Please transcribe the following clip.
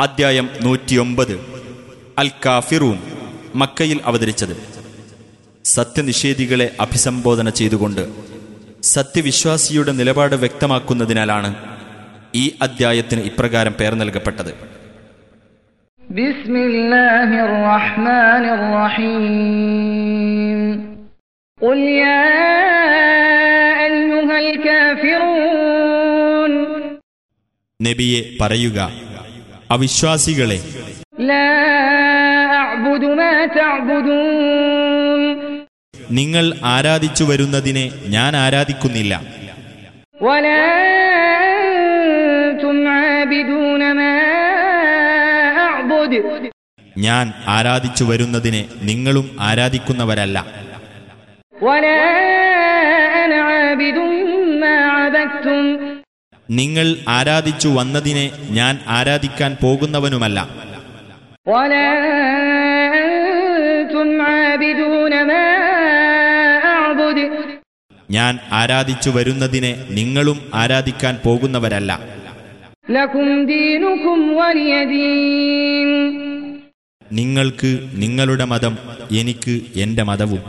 അദ്ധ്യായം നൂറ്റിയൊമ്പത് അൽ കാഫിറൂൻ മക്കയിൽ അവതരിച്ചത് സത്യനിഷേധികളെ അഭിസംബോധന ചെയ്തുകൊണ്ട് സത്യവിശ്വാസിയുടെ നിലപാട് വ്യക്തമാക്കുന്നതിനാലാണ് ഈ അദ്ധ്യായത്തിന് ഇപ്രകാരം പേർ നൽകപ്പെട്ടത് بسم الله الرحمن الرحيم قل يا أيها الكافرون നബിയെ പറയുക അവിശ്വാസികളെ. നിങ്ങൾ ആരാധിച്ചു വരുന്നതിനെ ഞാൻ ആരാധിക്കുന്നില്ല. ഞാൻ ആരാധിച്ചു വരുന്നതിനെ നിങ്ങളും ആരാധിക്കുന്നവരല്ല ും. നിങ്ങൾ ആരാധിച്ചു വന്നതിനെ ഞാൻ ആരാധിക്കാൻ പോകുന്നവനുമല്ല. ഞാൻ ആരാധിച്ചു വരുന്നതിനെ നിങ്ങളും ആരാധിക്കാൻ പോകുന്നവരല്ല. നിങ്ങൾക്ക് നിങ്ങളുടെ മതം എനിക്ക് എന്റെ മതവും.